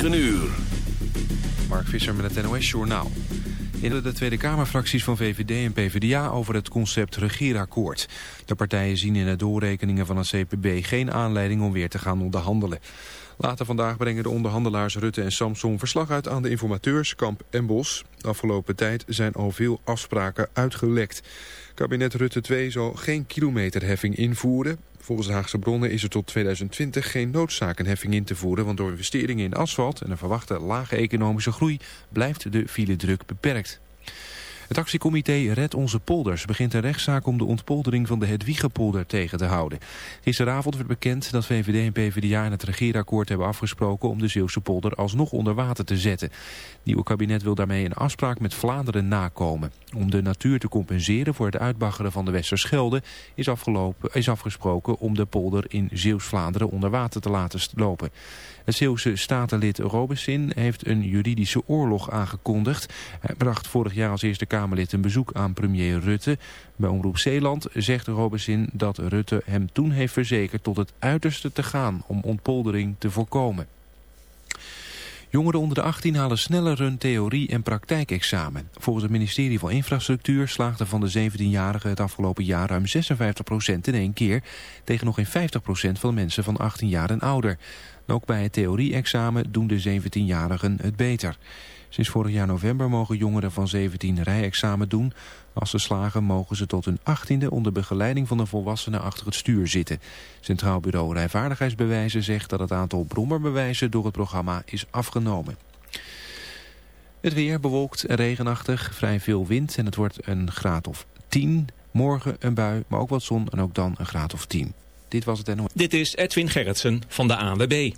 9 uur. Mark Visser met het NOS Journaal. In de Tweede Kamerfracties van VVD en PvdA over het concept regeerakkoord. De partijen zien in de doorrekeningen van het CPB geen aanleiding om weer te gaan onderhandelen. Later vandaag brengen de onderhandelaars Rutte en Samson verslag uit aan de informateurs Kamp en Bos. De afgelopen tijd zijn al veel afspraken uitgelekt. Kabinet Rutte 2 zal geen kilometerheffing invoeren. Volgens de Haagse bronnen is er tot 2020 geen noodzaak een heffing in te voeren... want door investeringen in asfalt en een verwachte lage economische groei... blijft de file druk beperkt. Het actiecomité Red Onze Polders begint een rechtszaak om de ontpoldering van de Hedwiegepolder tegen te houden. Gisteravond werd bekend dat VVD en PvdA in het regeerakkoord hebben afgesproken om de Zeeuwse polder alsnog onder water te zetten. Nieuwe kabinet wil daarmee een afspraak met Vlaanderen nakomen. Om de natuur te compenseren voor het uitbaggeren van de Westerschelde is, afgelopen, is afgesproken om de polder in Zeeuws-Vlaanderen onder water te laten lopen. Het Zeeuwse statenlid Robesin heeft een juridische oorlog aangekondigd. Hij bracht vorig jaar als Eerste Kamerlid een bezoek aan premier Rutte. Bij Omroep Zeeland zegt Robesin dat Rutte hem toen heeft verzekerd tot het uiterste te gaan om ontpoldering te voorkomen. Jongeren onder de 18 halen sneller hun theorie- en praktijkexamen. Volgens het ministerie van Infrastructuur slaagde van de 17-jarigen het afgelopen jaar ruim 56% in één keer, tegen nog geen 50% van de mensen van 18 jaar en ouder. Ook bij het theorie-examen doen de 17-jarigen het beter. Sinds vorig jaar november mogen jongeren van 17 rijexamen doen. Als ze slagen mogen ze tot hun 18e onder begeleiding van een volwassene achter het stuur zitten. Centraal Bureau Rijvaardigheidsbewijzen zegt dat het aantal brommerbewijzen door het programma is afgenomen. Het weer bewolkt en regenachtig, vrij veel wind en het wordt een graad of 10. Morgen een bui, maar ook wat zon en ook dan een graad of 10. Dit was het NOS. Dit is Edwin Gerritsen van de ANWB.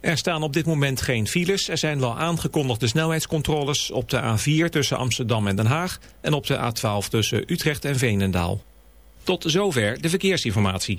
Er staan op dit moment geen files. Er zijn wel aangekondigde snelheidscontroles op de A4 tussen Amsterdam en Den Haag... en op de A12 tussen Utrecht en Veenendaal. Tot zover de verkeersinformatie.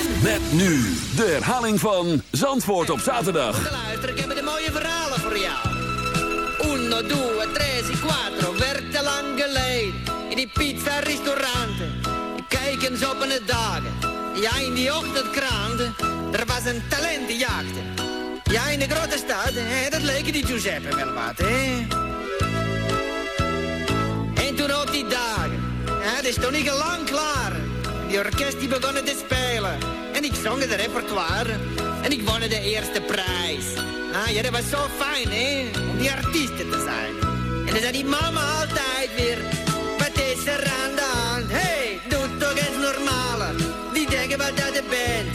Met nu de herhaling van Zandvoort op zaterdag. Luister, ik heb de mooie verhalen voor jou. Uno, due, tre, si, quattro, werd te lang geleden. In die pizza-restauranten. Kijk eens op de dagen. Ja, in die ochtendkranten. Er was een talentenjacht. Ja, in de grote stad, hè, dat leken die Giuseppe wel wat, hè. En toen op die dagen, hè, dat is toch niet lang klaar. Die orkest die begonnen te spelen. Ik zong het repertoire. En ik won de eerste prijs. Ah, ja, dat was zo fijn, hè, om die artiesten te zijn. En dan zei die mama altijd weer, wat is er aan de hand? hey, doe toch eens normale. Die denken wat dat je bent.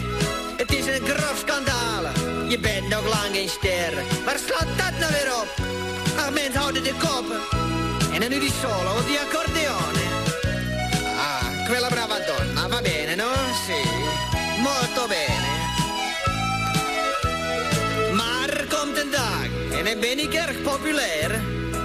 Het is een grof schandaal. Je bent nog lang geen ster. Waar slaat dat nou weer op? Ach, mensen houden de koppen. En dan nu die solo, die accordeone. Ah, quella brava donna, va bene, no? Sì, Maar er komt een dag, en dan ben ik erg populair.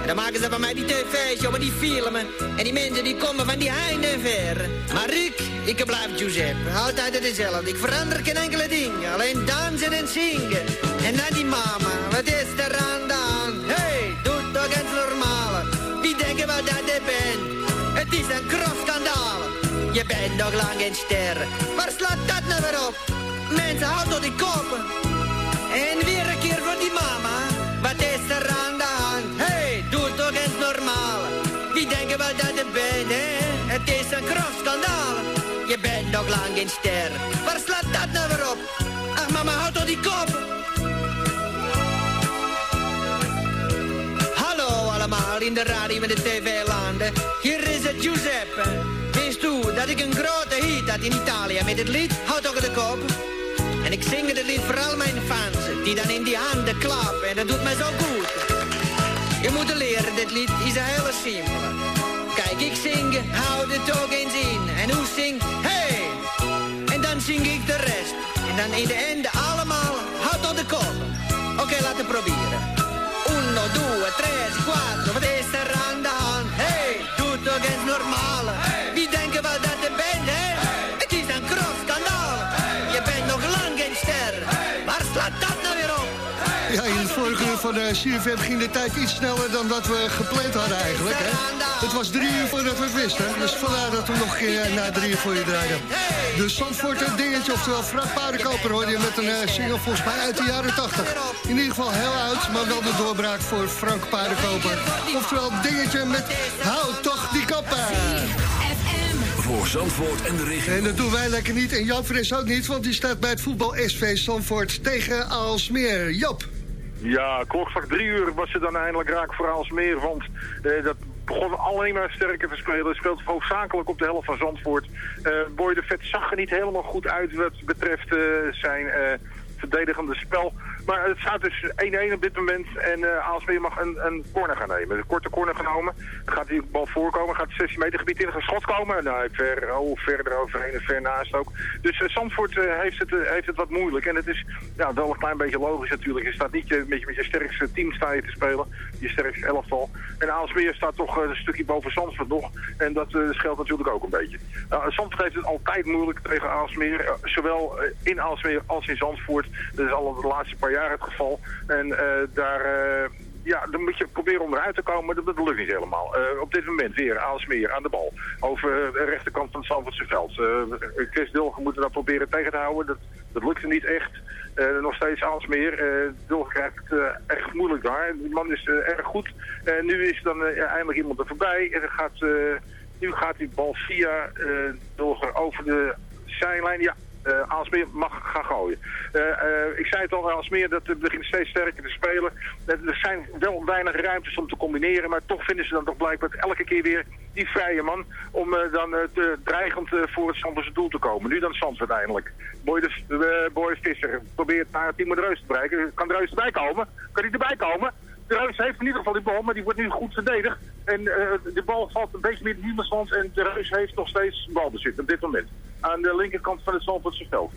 En dan maken ze van mij die tv's, maar die filmen. En die mensen die komen van die heinde ver. Maar ik, ik blijf Giuseppe, altijd hetzelfde. Ik verander geen enkele ding, alleen dansen en zingen. En dan die mama, wat is er aan de hand? Hey, doe toch eens normale. Wie denken wat dat je bent? Het is een crosskandaal. Je bent nog lang geen ster. Waar slaat dat? Mensen, houden door die koppen. En weer een keer voor die mama. Wat is er aan de hand? Hey, doe toch eens normaal. Wie denken wel dat je bent, hè? Het is een grof. Je bent nog lang geen ster. Waar slaat dat nou weer op? Ach, mama, houd toch die kop. Hallo allemaal in de radio en de tv-landen. Hier is het Giuseppe. Wist u dat ik een grote hit had in Italië met het lied Houd toch de kop? En ik zing het lied voor al mijn fans, die dan in die handen klappen. En dat doet mij zo goed. Je moet leren, dit lied is een hele simpele. Kijk, ik zing, hou de toch eens in. En hoe zing, hey! En dan zing ik de rest. En dan in de einde allemaal, houd tot de kop. Oké, laten we proberen. Uno, due, tre, quattro, wat is er aan de hand? Hey, doe toch eens normaal. Van de CFM ging de tijd iets sneller dan dat we gepland hadden eigenlijk. Hè? Het was drie uur voordat we het wisten. Dus vandaar dat we nog een keer eh, na drie uur voor je draaien. De Zandvoort een dingetje, oftewel Frank Paardenkoper hoor je met een eh, single volgens mij uit de jaren 80. In ieder geval heel oud, maar wel de doorbraak voor Frank Paardenkoper. Oftewel dingetje met hou toch die kappen. Voor Zandvoort en de regio. En dat doen wij lekker niet en Jan Fris ook niet, want die staat bij het voetbal SV Zandvoort tegen Aalsmeer. Jop. Ja, klokslag drie uur was ze dan eindelijk raak voor Aalsmeer. Want eh, dat begon alleen maar sterker te spelen. Speelt hoofdzakelijk op de helft van Zandvoort. Eh Boy de Vet zag er niet helemaal goed uit wat betreft eh, zijn verdedigende spel. Maar het staat dus 1-1 op dit moment. En eh Aalsmeer mag een, een corner gaan nemen. Een korte corner genomen. Gaat die bal voorkomen. Gaat het 16 meter gebied in. Gaat schot komen. Nou, ver, oh, verder overheen en ver naast ook. Dus eh, Zandvoort eh, heeft, het, heeft het wat moeilijk. En het is ja, wel een klein beetje logisch natuurlijk. Je staat niet met, je, met sterkste team sta te spelen. Je sterkste elftal. En Aalsmeer staat toch een stukje boven Zandvoort nog. En dat scheelt natuurlijk ook een beetje. Uh, Zandvoort heeft het altijd moeilijk tegen Aalsmeer. zowel in Aalsmeer als in Zandvoort. Dat is al de laatste paar jaar het geval. En eh, daar... eh, ja, dan moet je proberen onderuit te komen, maar dat, dat lukt niet helemaal. Eh, op dit moment weer Aalsmeer aan de bal. Over de rechterkant van het Zandvoortse veld. Chris Dulgen moet dan proberen tegen te houden. Dat, dat lukte niet echt. Nog steeds Aalsmeer. Uh, krijgt het echt moeilijk daar. Die man is erg goed. Nu is dan eindelijk iemand er voorbij. En dan gaat, nu gaat die bal via Dulgen over de zijlijn. Ja, eh Aalsmeer mag gaan gooien. Eh, eh, ik zei het al, Aalsmeer dat begint steeds sterker te spelen. Er zijn wel weinig ruimtes om te combineren, maar toch vinden ze dan toch blijkbaar elke keer weer die vrije man om dan te, dreigend voor het Zandvoortse doel te komen. Nu dan Zandvoort eindelijk. Boy, de, Visser probeert naar Timo de Reus te bereiken. Kan de Reus erbij komen? Kan hij erbij komen? Reus heeft in ieder geval die bal, maar die wordt nu goed verdedigd. En eh, de bal valt een beetje meer in niemandsland en de Reus heeft nog steeds balbezit op dit moment. Aan de linkerkant van het Zandvoortse veld.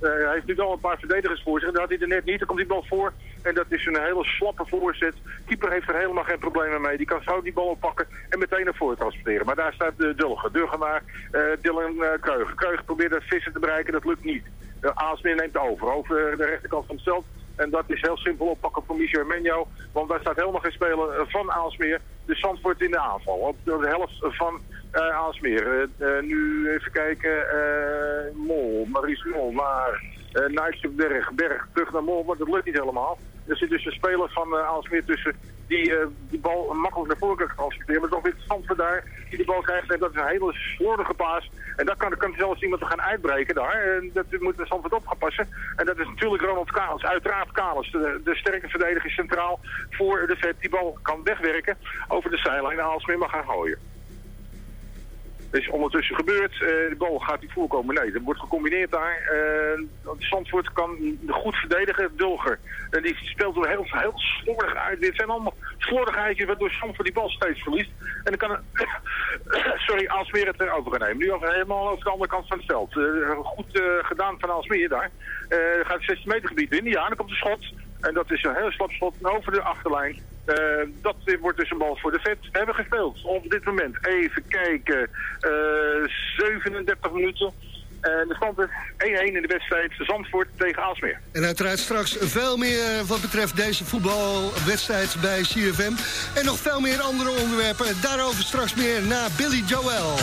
Eh, hij heeft nu wel een paar verdedigers voor zich. Dat had hij er net niet. Dan komt die bal voor. En dat is een hele slappe voorzet. Keeper heeft er helemaal geen problemen mee. Die kan zo die bal oppakken en meteen naar voren transporteren. Maar daar staat de Dulgen. Dulgen naar eh, Dylan eh, Kreugen. Kreugen probeert het vissen te bereiken. Dat lukt niet. Uh, Aalsmeer neemt over. Over de rechterkant van het veld. En dat is heel simpel oppakken voor Michel Menjo. Want daar staat helemaal geen speler eh, van Aalsmeer. Dus Zandvoort in de aanval. Op de helft van eh Aalsmeer. Eh, nu even kijken. eh, Mol, Maurice Mol naar uh, Berg. Terug naar Mol, maar dat lukt niet helemaal. Er zit dus een speler van Aalsmeer tussen die eh, die bal makkelijk naar voren kan transporteren. Maar toch weer Zandvoort daar die de bal krijgt. En dat is een hele slordige paas. En daar kan, kan zelfs iemand gaan uitbreken daar. En dat moet Zandvoort op gaan passen. En dat is natuurlijk Ronald Kalens. Uiteraard Kalens. De, de sterke verdediger centraal voor de vet. Die bal kan wegwerken over de zijlijn. En Aalsmeer mag gaan gooien. Is ondertussen gebeurd. Eh, de bal gaat niet voorkomen. Nee, er wordt gecombineerd daar. Uh, Zandvoort kan goed verdedigen. Dulger. En die speelt er heel, heel slordig uit. Dit zijn allemaal slordigheidjes waardoor Zandvoort die bal steeds verliest. En dan kan sorry, Aalsmeer het over gaan nemen. Nu over, helemaal over de andere kant van het veld. goed gedaan van Aalsmeer daar. gaat het 16 meter gebied in. Ja, dan komt de schot. En dat is een heel slap schot over de achterlijn. Uh, dat wordt dus een bal voor de vet. We hebben gespeeld op dit moment. Even kijken. Uh, 37 minuten. En de stand is 1-1 in de wedstrijd Zandvoort tegen Aalsmeer. En uiteraard straks veel meer wat betreft deze voetbalwedstrijd bij CFM. En nog veel meer andere onderwerpen. Daarover straks meer na Billy Joel.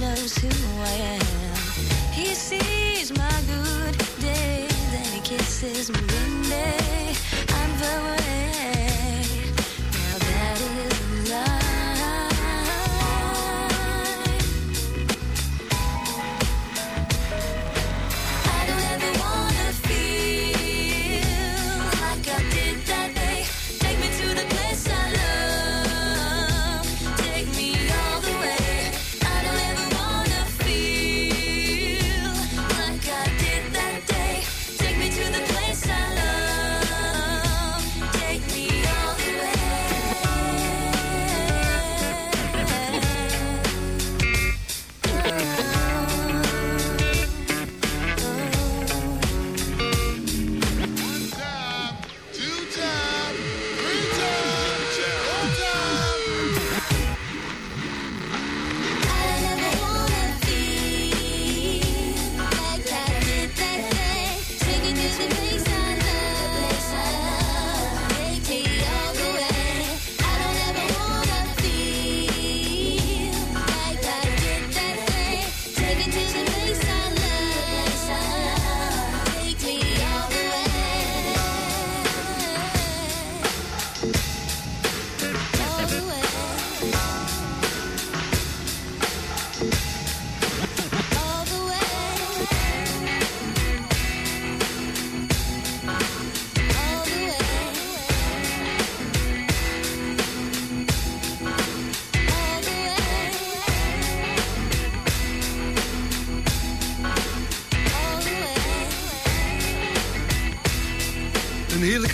Knows who I am. He sees my good day, then he kisses me one day. I'm the way.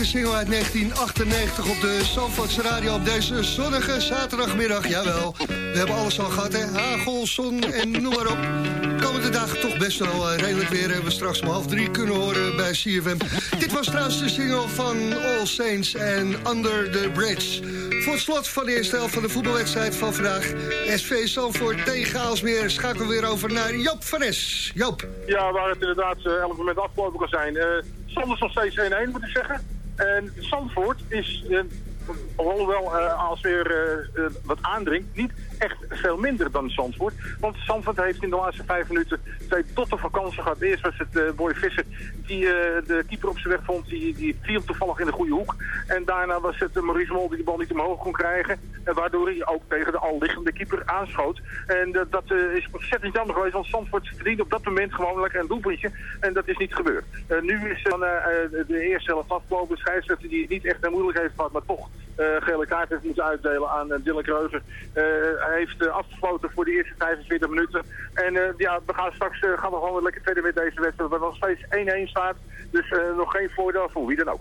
Single uit 1998 op de Zandvoortse Radio op deze zonnige zaterdagmiddag. Jawel, we hebben alles al gehad, hè? Hagel, zon en noem maar op. Komende dagen toch best wel eh, redelijk weer. Hebben we straks om half drie kunnen horen bij CFM. Dit was trouwens de single van All Saints en Under the Bridge. Voor het slot van de eerste helft van de voetbalwedstrijd van vandaag. SV Zandvoort tegen Aalsmeer. Schakelen we weer over naar Joop van Es. Joop. Ja, waar het inderdaad eh, elk moment afgelopen kan zijn. Eh Sanders nog steeds 1-1, moet ik zeggen. En Zandvoort is, eh, alhoewel eh, als weer eh, eh, wat aandringt, niet echt veel minder dan Zandvoort. Want Zandvoort heeft in de laatste vijf minuten twee tot de vakantie gehad. Eerst was het uh, Boy Visser die eh, de keeper op zijn weg vond. Die, die viel toevallig in de goede hoek. En daarna was het uh, Maurice Mol die de bal niet omhoog kon krijgen. En waardoor hij ook tegen de al liggende keeper aanschoot. En dat- dat eh, is ontzettend jammer geweest. Want Zandvoort verdiende op dat moment gewoon lekker een doelpuntje. En dat is niet gebeurd. Eh, nu is dan eh, eh, de eerste helft afgelopen. Scheidsrechter die het niet echt moeilijk heeft gehad. Maar toch eh, gele kaart heeft moeten uitdelen aan uh, Dylan Kreuger. Eh, hij heeft eh, afgesloten voor de eerste 45 minuten. En eh, ja, we gaan straks eh, gaan we gewoon weer lekker verder met deze wedstrijd. Waar nog steeds 1-1 staat. Dus eh, nog geen voordeel voor wie dan ook.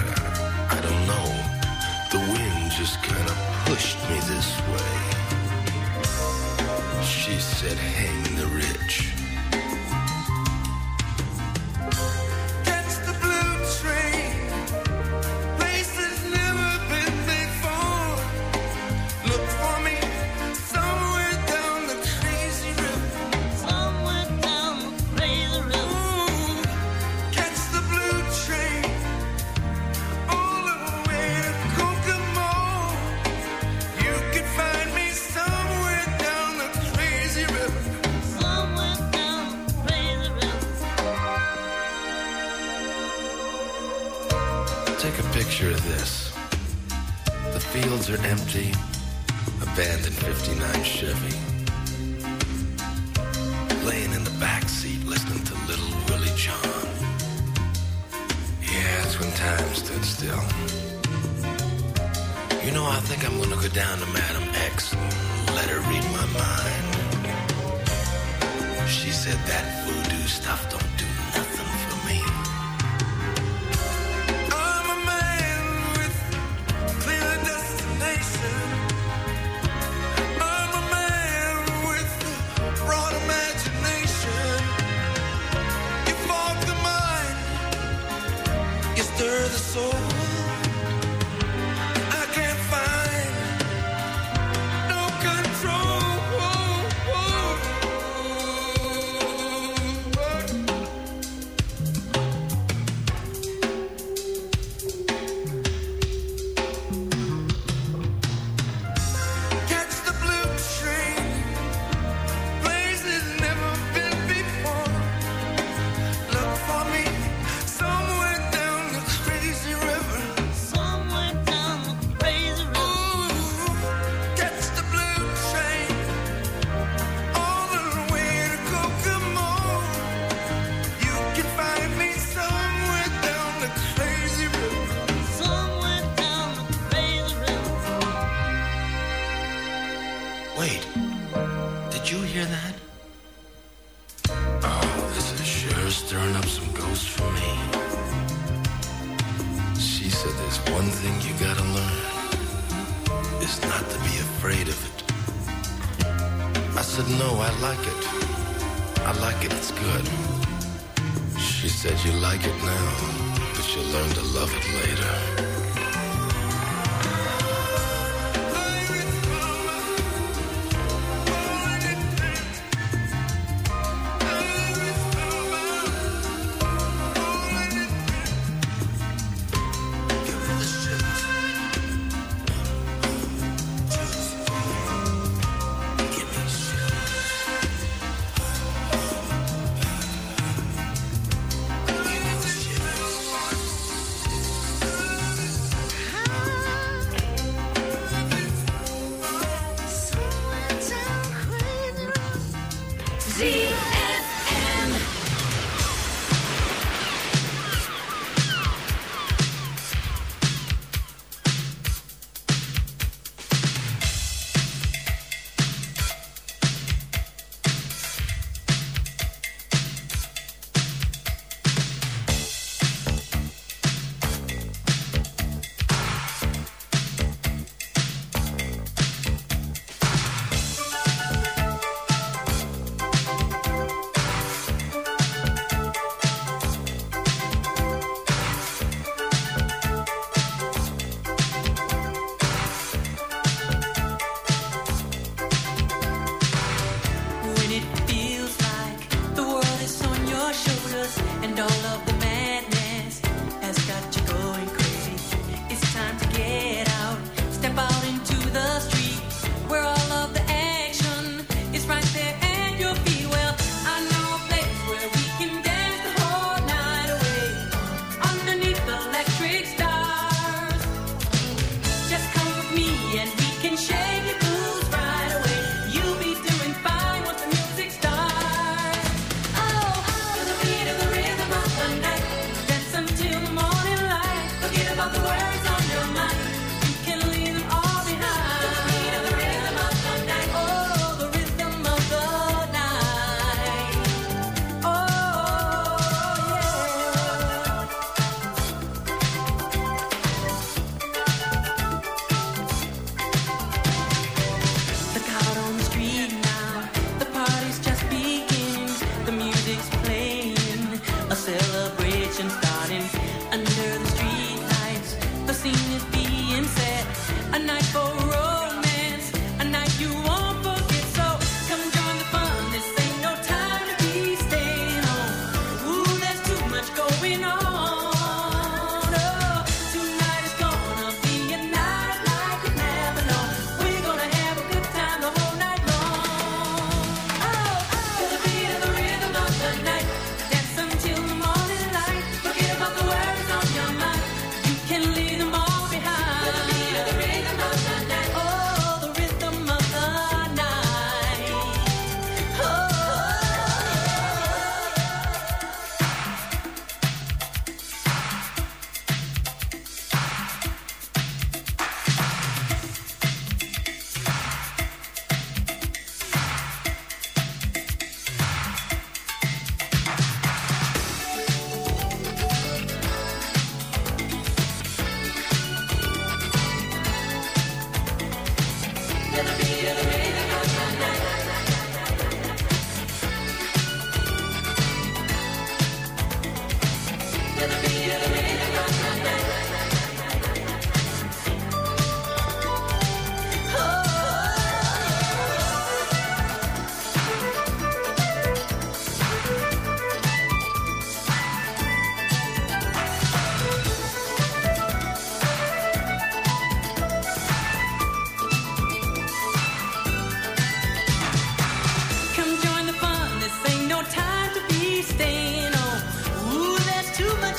just kind of pushed me this way. She said, Hang the rich.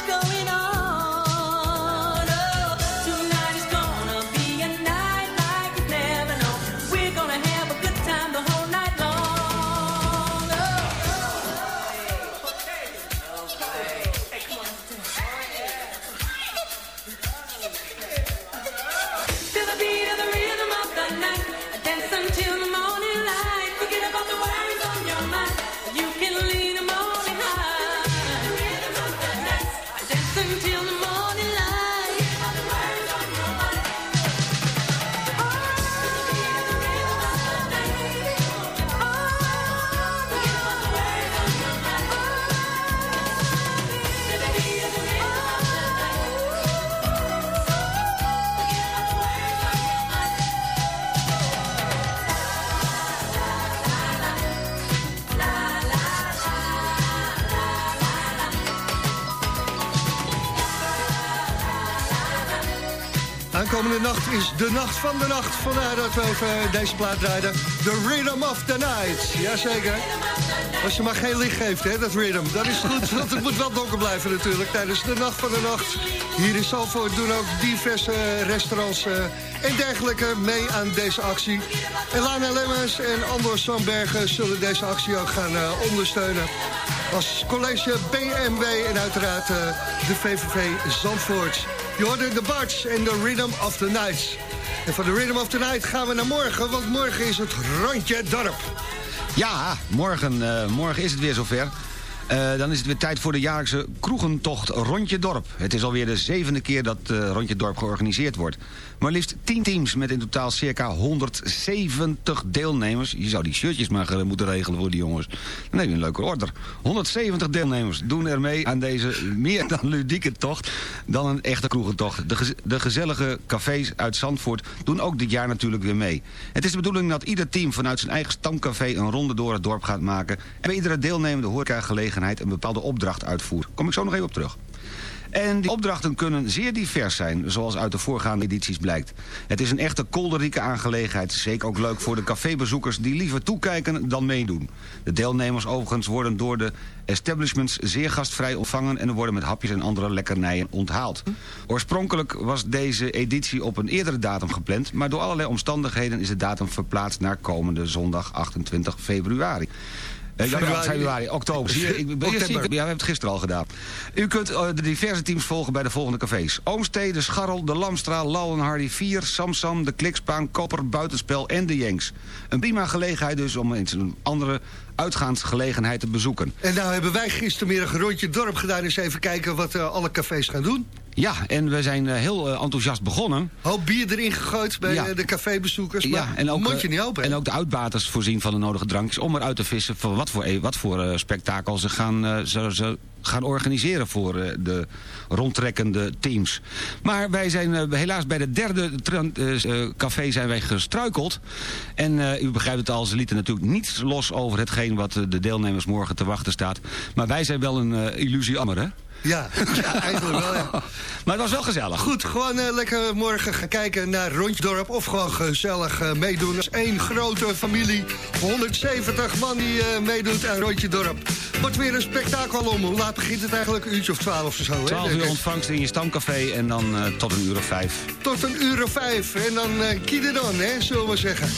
go. Is de nacht van de nacht. Vandaar dat we even deze plaat draaiden. The Rhythm of the Night. Jazeker. Als je maar geen licht geeft, hè, dat rhythm. Dat is goed, want het moet wel donker blijven natuurlijk. Tijdens de nacht van de nacht. Hier in Zalvoort doen ook diverse restaurants eh, en dergelijke mee aan deze actie. En Lana Lemmens en Andor Sandbergen zullen deze actie ook gaan eh, ondersteunen. Als college BMW en uiteraard eh, de VVV Zandvoort. Je de Barts en de Rhythm of the Night. En van de Rhythm of the Night gaan we naar morgen, want morgen is het rondje dorp. Ja, morgen, eh, morgen is het weer zover. Eh, dan is het weer tijd voor de jaarlijkse kroegentocht Rondje Dorp. Het is alweer de zevende keer dat eh, Rondje Dorp georganiseerd wordt. Maar liefst 10 teams met in totaal circa 170 deelnemers. Je zou die shirtjes maar moeten regelen voor die jongens. Dan heb je een leuke order. 170 deelnemers doen er mee aan deze meer dan ludieke tocht... dan een echte kroegentocht. De, de gezellige cafés uit Zandvoort doen ook dit jaar natuurlijk weer mee. Het is de bedoeling dat ieder team vanuit zijn eigen stamcafé... een ronde door het dorp gaat maken... en bij iedere deelnemende horecagelegenheid een bepaalde opdracht uitvoert. Kom ik zo nog even op terug. En die opdrachten kunnen zeer divers zijn, zoals uit de voorgaande edities blijkt. Het is een echte kolderieke aangelegenheid. Zeker ook leuk voor de cafébezoekers die liever toekijken dan meedoen. De deelnemers overigens worden door de establishments zeer gastvrij ontvangen... en worden met hapjes en andere lekkernijen onthaald. Oorspronkelijk was deze editie op een eerdere datum gepland... maar door allerlei omstandigheden is de datum verplaatst naar komende zondag 28 februari. Eh, ja, Februari. februari, oktober. Zie je, ik, ben- Oktober. zie je- ja, we hebben het gisteren al gedaan. U kunt eh, de diverse teams volgen bij de volgende cafés. Oomstee, de Scharrel, de Lamstra, en Hardy 4, Samsam, de Klikspaan, Kopper, Buitenspel en de Jenks. Een prima gelegenheid dus om eens een andere uitgaansgelegenheid te bezoeken. En nou hebben wij gistermiddag een rondje dorp gedaan. Eens even kijken wat eh, alle cafés gaan doen. Ja, en we zijn eh, heel eh, enthousiast begonnen. Hoop bier erin gegooid bij Ja. eh, de cafébezoekers. Maar Ja, en ook, mondje eh, niet open. En ook de uitbaters voorzien van de nodige drankjes... om eruit te vissen van wat voor, wat voor eh, spektakel ze gaan, ze, ze gaan organiseren... voor de rondtrekkende teams. Maar wij zijn helaas bij de derde café zijn wij gestruikeld. En u begrijpt het al, ze lieten natuurlijk niets los over hetgeen... wat de deelnemers morgen te wachten staat. Maar wij zijn wel een illusie ammer, hè? Ja, ja, eigenlijk wel, ja. Maar het was wel gezellig. Goed, gewoon eh, lekker morgen gaan kijken naar Rondjedorp... of gewoon gezellig eh, meedoen. als één grote familie, 170 man die eh, meedoet aan Rondjedorp. Wordt weer een spektakel om. Hoe laat begint het eigenlijk? Een uurtje of twaalf of zo, hè? 12 uur ontvangst in je stamcafé en dan tot een uur of vijf. Tot een uur of vijf. En dan eh kieden dan, hè, zullen we zeggen.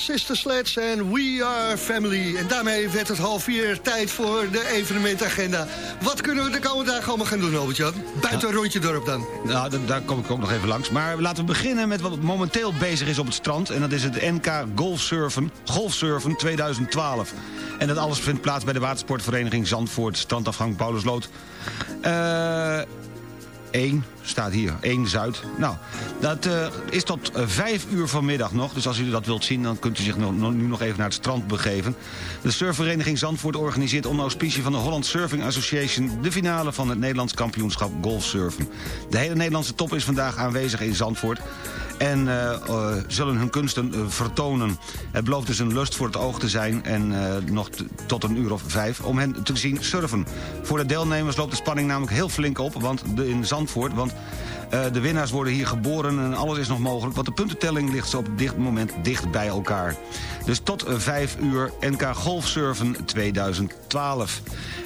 Sister Sledge en We Are Family. En daarmee werd het half vier tijd voor de evenementagenda. Wat kunnen we de komende dagen allemaal gaan doen, Albert-Jan? Buiten een rondje dorp dan. Nou, da- daar kom ik ook nog even langs. Maar laten we beginnen met wat momenteel bezig is op het strand. En dat is het NK Golfsurfen, Golfsurfen 2012. En dat alles vindt plaats bij de watersportvereniging Zandvoort, strandafgang Paulusloot. Eh... 1 staat hier, 1 Zuid. Nou, dat eh, is tot eh, 5 uur vanmiddag nog. Dus als u dat wilt zien, dan kunt u zich nu nog even naar het strand begeven. De surfvereniging Zandvoort organiseert onder auspicie van de Holland Surfing Association... de finale van het Nederlands kampioenschap golfsurfen. De hele Nederlandse top is vandaag aanwezig in Zandvoort en eh, zullen hun kunsten vertonen. Het belooft dus een lust voor het oog te zijn en nog tot een uur of vijf om hen te zien surfen. Voor de deelnemers loopt de spanning namelijk heel flink op want in Zandvoort, want de winnaars worden hier geboren en alles is nog mogelijk, want de puntentelling ligt zo op dit moment dicht bij elkaar. Dus tot eh, vijf uur NK Golfsurfen 2012.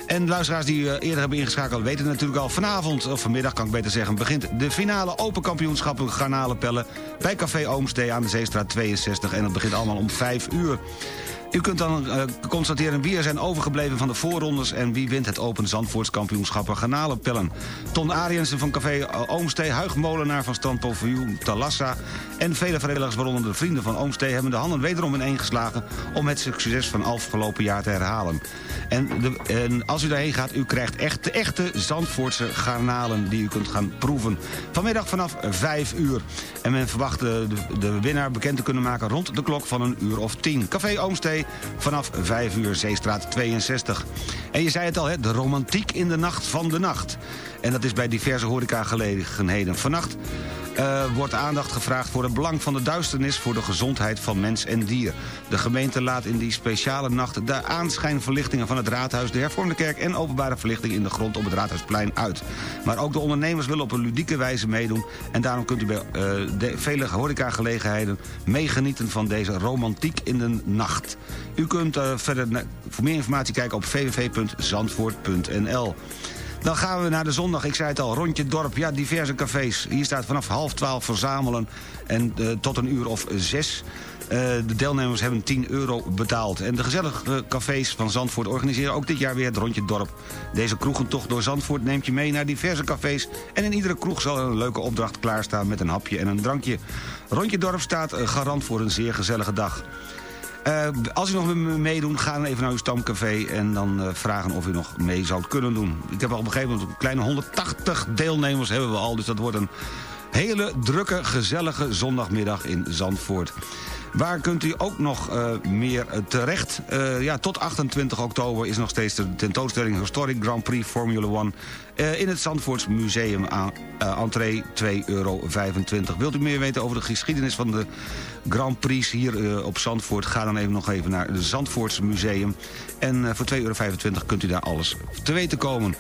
En luisteraars die eh, eerder hebben ingeschakeld weten natuurlijk al... vanavond, of vanmiddag kan ik beter zeggen... begint de finale Open Kampioenschappen Garnalenpellen... bij Café Oomstee aan de Zeestraat 62. En dat begint allemaal om 5 uur. U kunt dan eh, constateren wie er zijn overgebleven van de voorrondes... en wie wint het Open Zandvoortskampioenschappen Garnalenpellen. Ton Ariensen van Café Oomstee, Huig Molenaar van Strandpaviljoen Talassa... en vele vrijwilligers, waaronder de vrienden van Oomstee... hebben de handen wederom ineen geslagen om het succes van afgelopen jaar te herhalen. En, de, en als u daarheen gaat, u krijgt echt de echte Zandvoortse garnalen... die u kunt gaan proeven. Vanmiddag vanaf 5 uur. En men verwacht de, de, de winnaar bekend te kunnen maken rond de klok van een uur of 10. Café Oomstee vanaf 5 uur, Zeestraat 62. En je zei het al, hè, de romantiek in de nacht van de nacht. En dat is bij diverse horecagelegenheden. Vannacht eh, wordt aandacht gevraagd voor het belang van de duisternis... voor de gezondheid van mens en dier. De gemeente laat in die speciale nacht de aanschijnverlichtingen van het raadhuis... de hervormde kerk en openbare verlichting in de grond op het raadhuisplein uit. Maar ook de ondernemers willen op een ludieke wijze meedoen... en daarom kunt u bij de vele horecagelegenheden meegenieten van deze romantiek in de nacht. U kunt eh, verder voor meer informatie kijken op www.zandvoort.nl. Dan gaan we naar de zondag, ik zei het al, rondje dorp. Ja, diverse cafés. Hier staat vanaf half twaalf verzamelen en eh, tot een uur of zes. Eh, de deelnemers hebben 10 euro betaald. En de gezellige cafés van Zandvoort organiseren ook dit jaar weer het rondje dorp. Deze kroegentocht door Zandvoort neemt je mee naar diverse cafés... en in iedere kroeg zal er een leuke opdracht klaarstaan met een hapje en een drankje. Rondje dorp staat eh, garant voor een zeer gezellige dag. Eh, als u nog met me meedoet, ga dan even naar uw stamcafé... en dan eh, vragen of u nog mee zou kunnen doen. Ik heb al begrepen, dat kleine 180 deelnemers hebben we al... dus dat wordt een hele drukke, gezellige zondagmiddag in Zandvoort. Waar kunt u ook nog eh, meer eh, terecht? Eh, ja, tot 28 oktober is nog steeds de tentoonstelling Historic Grand Prix Formula 1... eh, in het Zandvoorts Museum aan entree 2,25 euro. Wilt u meer weten over de geschiedenis van de Grand Prix hier op Zandvoort... ga dan even nog even naar het Zandvoorts Museum. En voor 2,25 euro kunt u daar alles te weten komen.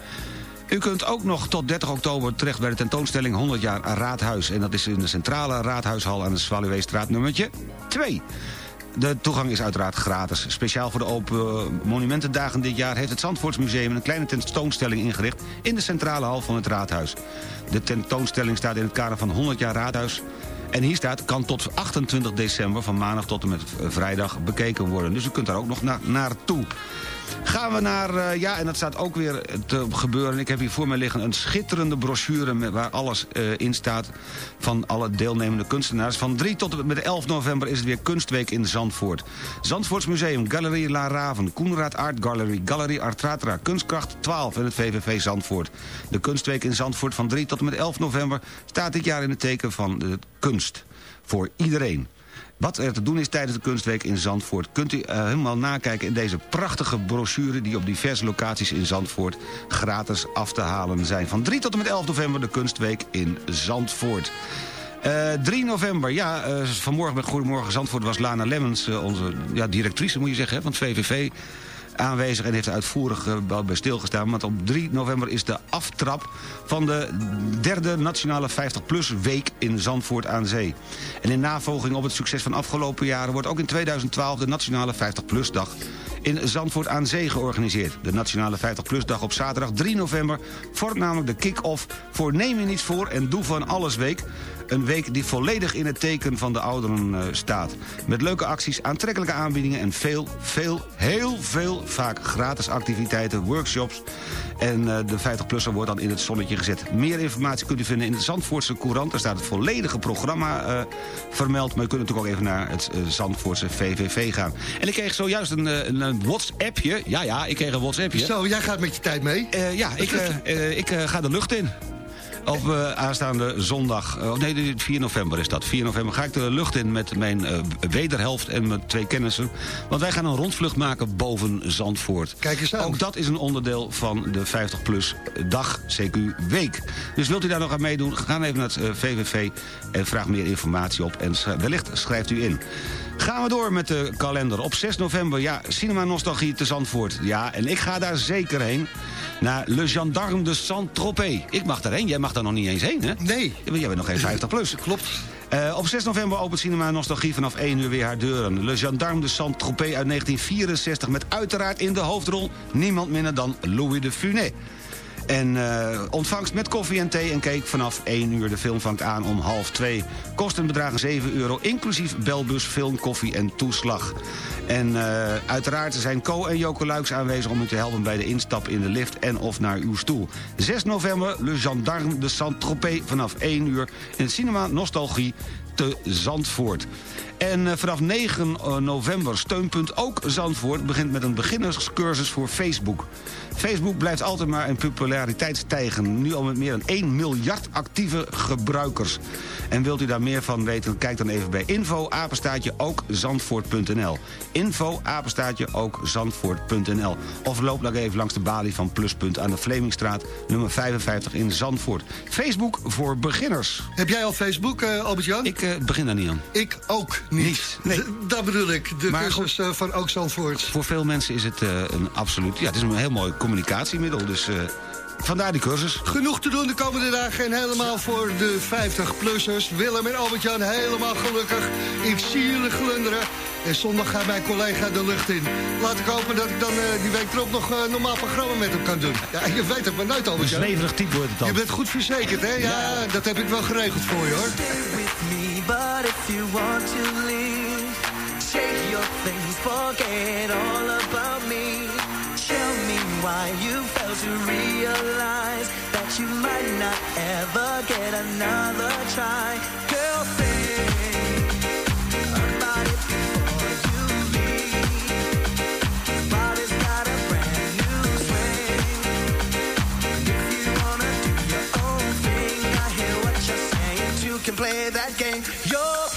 U kunt ook nog tot 30 oktober terecht bij de tentoonstelling 100 jaar Raadhuis. En dat is in de centrale Raadhuishal aan de Zwaluweestraat nummertje 2. De toegang is uiteraard gratis. Speciaal voor de Open eh, Monumentendagen dit jaar... heeft het Zandvoortsmuseum een kleine tentoonstelling ingericht... in de centrale hal van het Raadhuis. De tentoonstelling staat in het kader van 100 jaar Raadhuis... En hier staat, kan tot 28 december, van maandag tot en met eh, vrijdag, bekeken worden. Dus u kunt daar ook nog na naartoe. Gaan we naar, eh, ja, en dat staat ook weer te gebeuren. Ik heb hier voor mij liggen een schitterende brochure... Waar alles eh, in staat van alle deelnemende kunstenaars. Van 3 tot en met 11 november is het weer Kunstweek in Zandvoort. Zandvoorts Museum, Galerie La Raven, Koenraad Art Gallery... Galerie Artratra, Kunstkracht 12 en het VVV Zandvoort. De Kunstweek in Zandvoort van 3 tot en met 11 november... staat dit jaar in het teken van de kunst. Voor iedereen. Wat er te doen is tijdens de Kunstweek in Zandvoort... kunt u eh, helemaal nakijken in deze prachtige brochure... die op diverse locaties in Zandvoort gratis af te halen zijn. Van 3 tot en met 11 november de Kunstweek in Zandvoort. Eh 3 november, ja, eh, vanmorgen bij Goedemorgen Zandvoort... was Lana Lemmens, eh, onze ja, directrice moet je zeggen, hè, van het VVV aanwezig en heeft er uitvoerig eh, bij stilgestaan. Want op 3 november is de aftrap van de derde Nationale 50PLUS Week in Zandvoort aan Zee. En in navolging op het succes van afgelopen jaren... wordt ook in 2012 de Nationale 50PLUS Dag in Zandvoort aan Zee georganiseerd. De Nationale 50PLUS Dag op zaterdag 3 november vormt namelijk de kick-off voor Neem je niets voor en doe van alles week... Een week die volledig in het teken van de ouderen eh, staat. Met leuke acties, aantrekkelijke aanbiedingen en veel, veel, heel veel... vaak gratis activiteiten, workshops. En eh, de 50-plusser wordt dan in het zonnetje gezet. Meer informatie kunt u vinden in de Zandvoortse Courant. Daar staat het volledige programma eh, vermeld. Maar u kunt natuurlijk ook even naar het Zandvoortse VVV gaan. En ik kreeg zojuist een, een, WhatsAppje. Ja, ja, ik kreeg een WhatsAppje. Zo, jij gaat met je tijd mee? Ja, ik, ik ga de lucht in. Op eh, aanstaande zondag, eh, nee, de 4 november is dat. 4 november ga ik de lucht in met mijn eh, wederhelft en mijn twee kennissen. Want wij gaan een rondvlucht maken boven Zandvoort. Kijk eens aan. Ook dat is een onderdeel van de 50PLUS dag, CQ week. Dus wilt u daar nog aan meedoen, ga even naar het VVV en vraag meer informatie op. En wellicht schrijft u in. Gaan we door met de kalender. Op 6 november, ja, Cinema Nostalgie te Zandvoort. Ja, en ik ga daar zeker heen. Naar Le Gendarme de Saint-Tropez. Ik mag daarheen, jij mag daar nog niet eens heen, hè? Nee. Jij bent nog geen 50 plus. Klopt. Eh, op 6 november opent Cinema Nostalgie vanaf 1 uur weer haar deuren. Le Gendarme de Saint-Tropez uit 1964... met uiteraard in de hoofdrol niemand minder dan Louis de Funès. En eh, ontvangst met koffie en thee en cake vanaf 1 uur. De film vangt aan om half 2. Kosten bedragen 7 euro, inclusief belbus, film, koffie en toeslag. En eh, uiteraard zijn Co en Joko Luiks aanwezig om u te helpen bij de instap in de lift en of naar uw stoel. 6 november, Le Gendarme de Saint-Tropez vanaf 1 uur in het cinema Nostalgie te Zandvoort. En eh, vanaf 9 eh, november steunpunt ook Zandvoort... begint met een beginnerscursus voor Facebook. Facebook blijft altijd maar in populariteit stijgen. Nu al met meer dan 1 miljard actieve gebruikers. En wilt u daar meer van weten, kijk dan even bij info apenstaatje ook zandvoort.nl. Info apenstaatje ook zandvoort.nl. Of loop dan even langs de balie van Pluspunt aan de Vlemingstraat... nummer 55 in Zandvoort. Facebook voor beginners. Heb jij al Facebook, eh, Albert-Jan? Ik begin daar niet aan. Ik ook niet. Nee. Dat bedoel ik, de Maar cursus eh, van Ook Zandvoort. Voor veel mensen is het eh, een absoluut... Ja, het is een heel mooi communicatiemiddel, dus... eh, Vandaar die cursus. Genoeg te doen de komende dagen en helemaal voor de 50-plussers. Willem en Albert-Jan helemaal gelukkig. Ik zie jullie glunderen. En zondag gaat mijn collega de lucht in. Laat ik hopen dat ik dan eh, die week erop nog een normaal programma met hem kan doen. Ja, je weet het maar nooit, Een Albert-Jan. zweverig type wordt het dan. Je bent goed verzekerd, hè? Ja, dat heb ik wel geregeld voor je, hoor. But if you want to leave, take your things, forget all about me. Tell me why you failed to realize that you might not ever get another try. Girl, can play that game. You're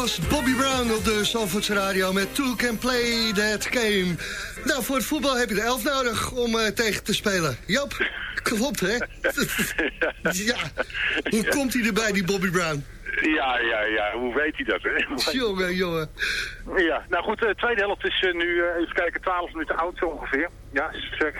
was Bobby Brown op de Zandvoorts Radio met Two Can Play That Game. Nou, voor het voetbal heb je de elf nodig om uh, tegen te spelen. Joop, klopt hè? ja. Hoe komt hij erbij, die Bobby Brown? Ja, ja, ja. Hoe weet hij dat? Hè? jongen, jongen. Ja, nou goed, de tweede helft is uh, nu, uh, even kijken, 12 minuten oud zo ongeveer. Ja,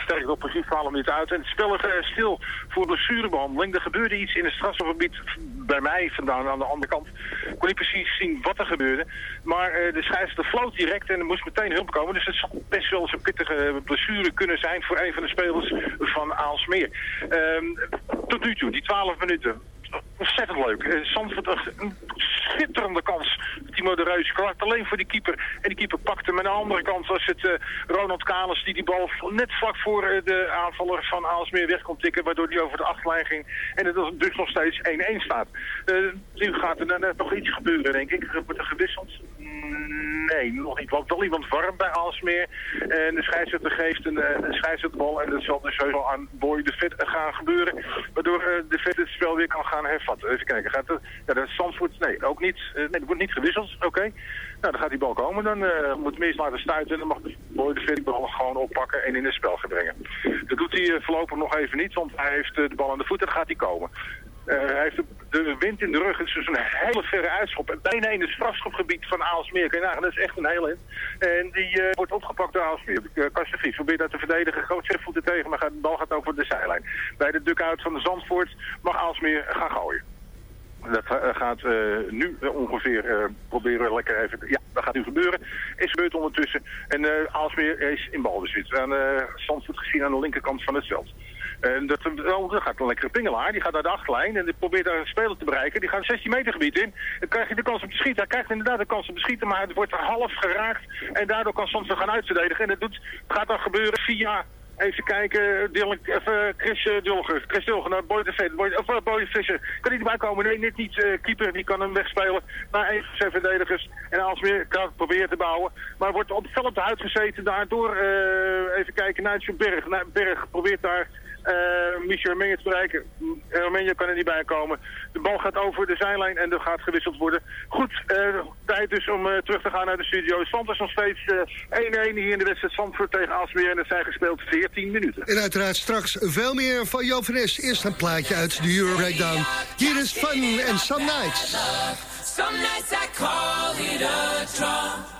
sterk op precies 12 minuten uit. En het spel is uh, stil voor blessurebehandeling. Er gebeurde iets in het strafgebied bij mij vandaan aan de andere kant. Ik kon niet precies zien wat er gebeurde. Maar de scheidsrechter floot direct en er moest meteen hulp komen. Dus het zou best wel eens een pittige blessure kunnen zijn voor een van de spelers van Aalsmeer. Um, tot nu toe, die 12 minuten ontzettend leuk. Uh, Zandvoort een schitterende kans. Timo de Reus klaart alleen voor die keeper. En die keeper pakt hem. Aan de andere kant was het uh, Ronald Kalis die die bal net vlak voor uh, de aanvaller van Aalsmeer weg kon tikken. Waardoor die over de achterlijn ging. En het dus nog steeds 1-1 staat. nu gaat er nog iets gebeuren denk ik. Wordt er gewisseld? Nee, nog niet. Want wel iemand warm bij Aalsmeer. En de scheidsrechter geeft een, een scheidsrechterbal. En dat zal dus al aan Boy de Vet gaan gebeuren. Waardoor de Vet het spel weer kan gaan hervatten. Even kijken. Gaat er, ja, dat is. Nee, ook niet. Uh, nee, er wordt niet gewisseld. Oké. Nou, dan gaat die bal komen. Dan uh, moet Mees laten stuiten. En dan mag Boy de Vet die bal gewoon oppakken en in het spel gaan brengen. Dat doet hij voorlopig nog even niet. Want hij heeft de bal aan de voet en gaat hij komen. Uh, hij heeft de, wind in de rug. Het is dus een hele verre uitschop. Bijna in het strafschopgebied van Aalsmeer. Kijk, nou, dat is echt een hele. En die uh, wordt opgepakt door Aalsmeer. Uh, Kastje Vries probeert dat te verdedigen. Groot voeten tegen, maar gaat, de bal gaat over de zijlijn. Bij de duck-out van de Zandvoort mag Aalsmeer gaan gooien. Dat gaat nu ongeveer proberen lekker even... Ja, dat gaat nu gebeuren. Is gebeurd ondertussen. En Aalsmeer is in balbezit. Aan Zandvoort gezien aan de linkerkant van het veld. En dat, oh, dan gaat een lekkere pingelaar, die gaat naar de achterlijn en die probeert daar een speler te bereiken. Die gaat een 16 meter gebied in. Dan krijg je de kans om te schieten. Hij krijgt inderdaad de kans om te schieten, maar het wordt half geraakt. En daardoor kan soms gaan uitverdedigen. En dat doet, gaat dan gebeuren via Even kijken, Dylan, even Chris uh, Dulger. Chris Dulger naar Boy de Vet. Of uh, Boy. Kan hij erbij komen? Nee, net niet. Uh, keeper, die kan hem wegspelen. Maar even zijn verdedigers. En Alsmeer kan het proberen te bouwen. Maar wordt op het veld op de huid gezeten. Daardoor, even kijken, naar Berg. Naar Berg probeert daar uh, Michel Romenje te bereiken. Romenje kan er niet bij komen. De bal gaat over de zijlijn en er gaat gewisseld worden. Goed, uh, tijd dus om uh, terug te gaan naar de studio. Stand is nog steeds 1-1 hier in de wedstrijd Zandvoort tegen Asmeer. En het zijn gespeeld 14 minuten. En uiteraard straks veel meer van Jo van Es. Eerst een plaatje uit de Euro Breakdown. Hier is Fun en Some Nights. Some nights I call it a draw.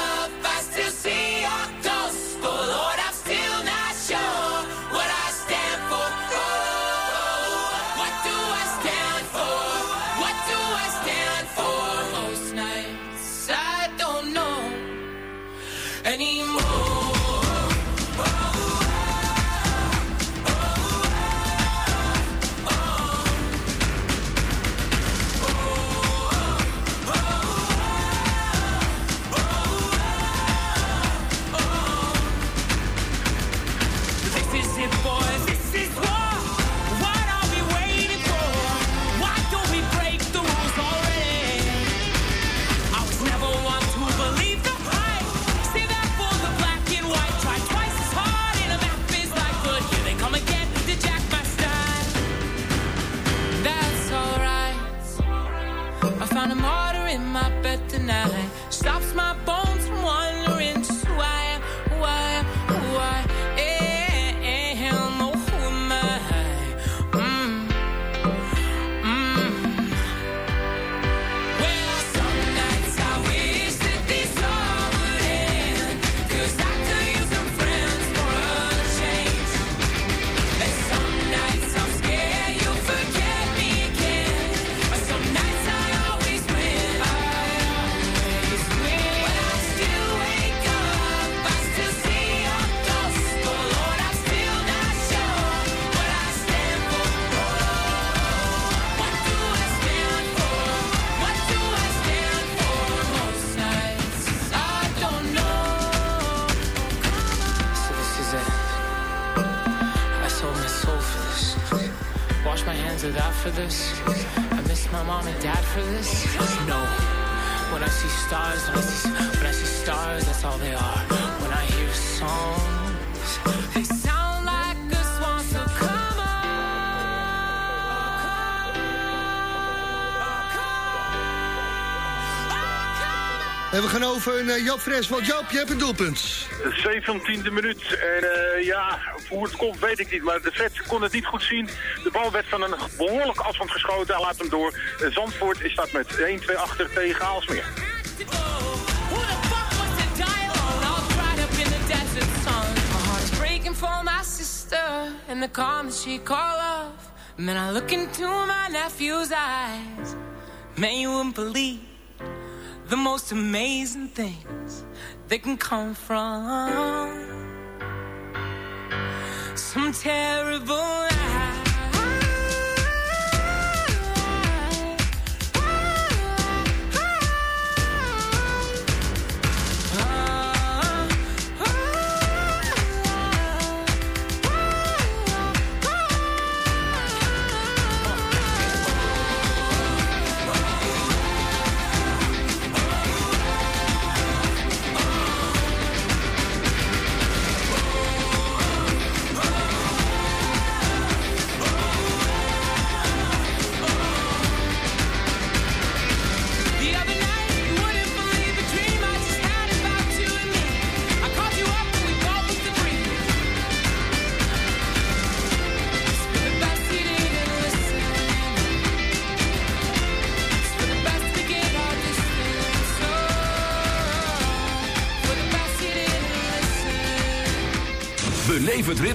En we gaan over naar Joop Fres, want Joop, je hebt een doelpunt. De 17e minuut. En eh, ja, hoe het komt weet ik niet. Maar de vet kon het niet goed zien. De bal werd van een behoorlijk afstand geschoten. Hij laat hem door. Zandvoort is staat met 1-2 achter tegen Aalsmeer. dialogue all dried up in the desert sun. My heart is breaking for my sister and the calmness she call off. And then I look into my nephew's eyes. Man, you wouldn't believe the most amazing things that can come from. Some terrible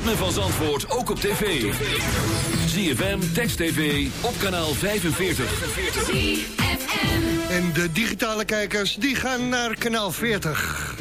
ritme van Zandvoort ook op tv. ZFM, Text TV, op kanaal 45. En de digitale kijkers, die gaan naar kanaal 40.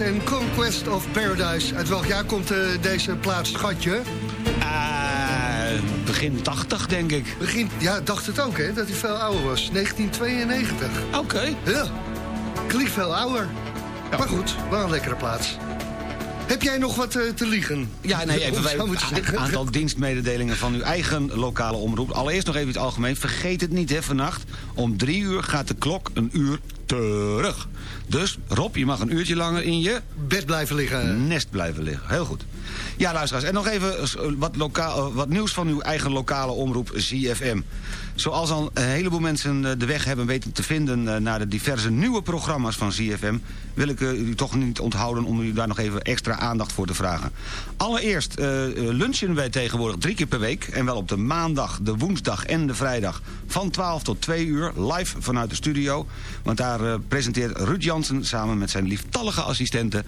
En Conquest of Paradise. Uit welk jaar komt uh, deze plaats schatje? Uh, begin 80, denk ik. Begin, ja, dacht het ook, hè, dat hij veel ouder was. 1992. Oké. Okay. Ja, klinkt veel ouder. Ja. Maar goed, wel een lekkere plaats. Heb jij nog wat uh, te liegen? Ja, nee, even wij, een aantal dienstmededelingen van uw eigen lokale omroep. Allereerst nog even iets algemeen. Vergeet het niet, hè, vannacht. Om drie uur gaat de klok een uur terug. Dus, Rob, je mag een uurtje langer in je... Bed blijven liggen. Nest blijven liggen. Heel goed. Ja, luisteraars. En nog even wat, lokaal, wat nieuws van uw eigen lokale omroep ZFM. Zoals al een heleboel mensen eh, de weg hebben weten te vinden... Eh, naar de diverse nieuwe programma's van ZFM... wil ik eh, u toch niet onthouden om u daar nog even extra aandacht voor te vragen. Allereerst lunchen wij tegenwoordig drie keer per week... en wel op de maandag, de woensdag en de vrijdag... van 12 tot 2 uur, live vanuit de studio. Want daar presenteert Ruud Jansen samen met zijn lieftallige assistenten...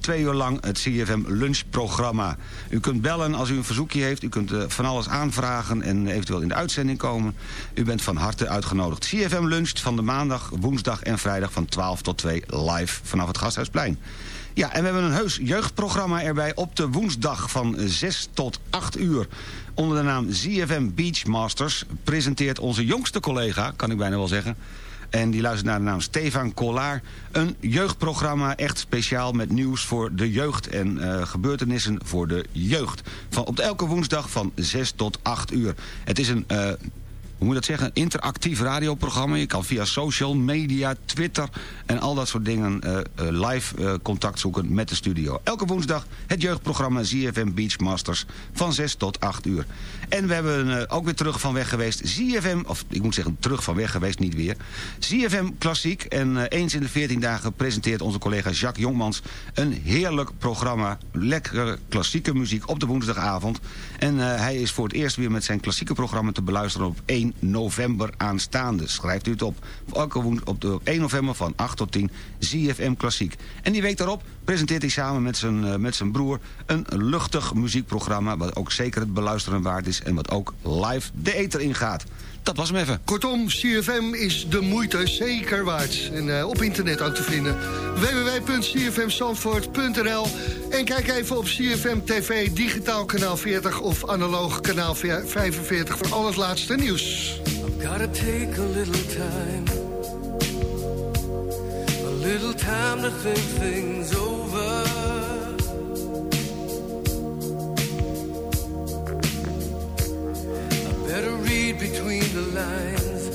twee uur lang het CFM lunchprogramma. U kunt bellen als u een verzoekje heeft. U kunt van alles aanvragen en eventueel in de uitzending komen... U bent van harte uitgenodigd. CFM luncht van de maandag, woensdag en vrijdag van 12 tot 2 live vanaf het Gasthuisplein. Ja, en we hebben een heus jeugdprogramma erbij op de woensdag van 6 tot 8 uur. Onder de naam ZFM Beachmasters presenteert onze jongste collega, kan ik bijna wel zeggen... En die luistert naar de naam Stefan Kollaar. Een jeugdprogramma echt speciaal met nieuws voor de jeugd... en uh, gebeurtenissen voor de jeugd. Van, op elke woensdag van 6 tot 8 uur. Het is een... Uh, hoe moet dat zeggen, interactief radioprogramma. Je kan via social media, Twitter en al dat soort dingen uh, uh, live uh, contact zoeken met de studio. Elke woensdag het jeugdprogramma ZFM Beachmasters van 6 tot 8 uur. En we hebben ook weer terug van weg geweest. ZFM, of ik moet zeggen terug van weg geweest, niet weer. ZFM Klassiek. En eens in de 14 dagen presenteert onze collega Jacques Jongmans... een heerlijk programma, lekkere klassieke muziek op de woensdagavond. En hij is voor het eerst weer met zijn klassieke programma te beluisteren op 1 november aanstaande. Schrijft u het op. Elke op, de, 1 november van 8 tot 10 ZFM Klassiek. En die week daarop presenteert hij samen met zijn, uh, met zijn broer... een luchtig muziekprogramma... wat ook zeker het beluisteren waard is... en wat ook live de ether ingaat. Dat was hem even. Kortom, CFM is de moeite zeker waard. En uh, op internet ook te vinden. www.cfmzandvoort.nl En kijk even op CFM TV, digitaal kanaal 40 of analoog kanaal 45 voor al het laatste nieuws. I've gotta take a little time. A little time to think things over. Better read between the lines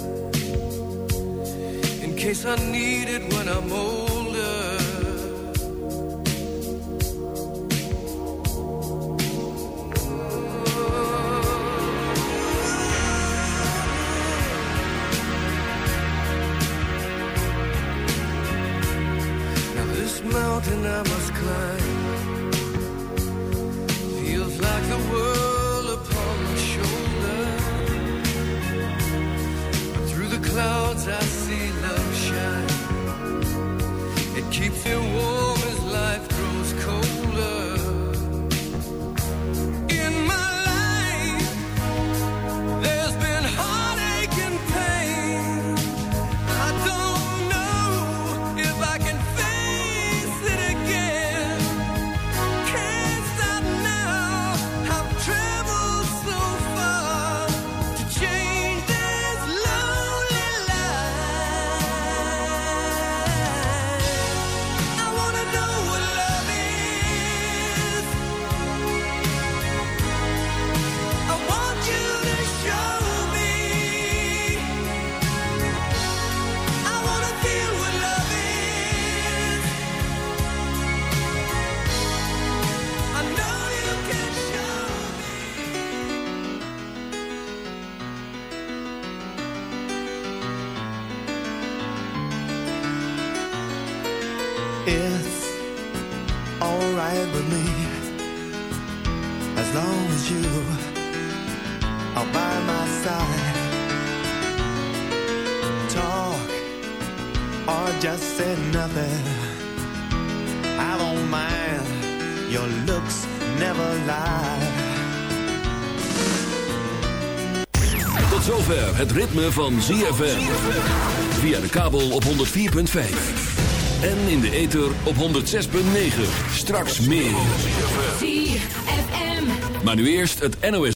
in case I need it when I'm older. Now this mountain I must climb feels like the I don't mind. Your looks never lie. Tot zover het ritme van ZFM. Via de kabel op 104.5. En in de ether op 106.9. Straks meer. Maar nu eerst het NOS.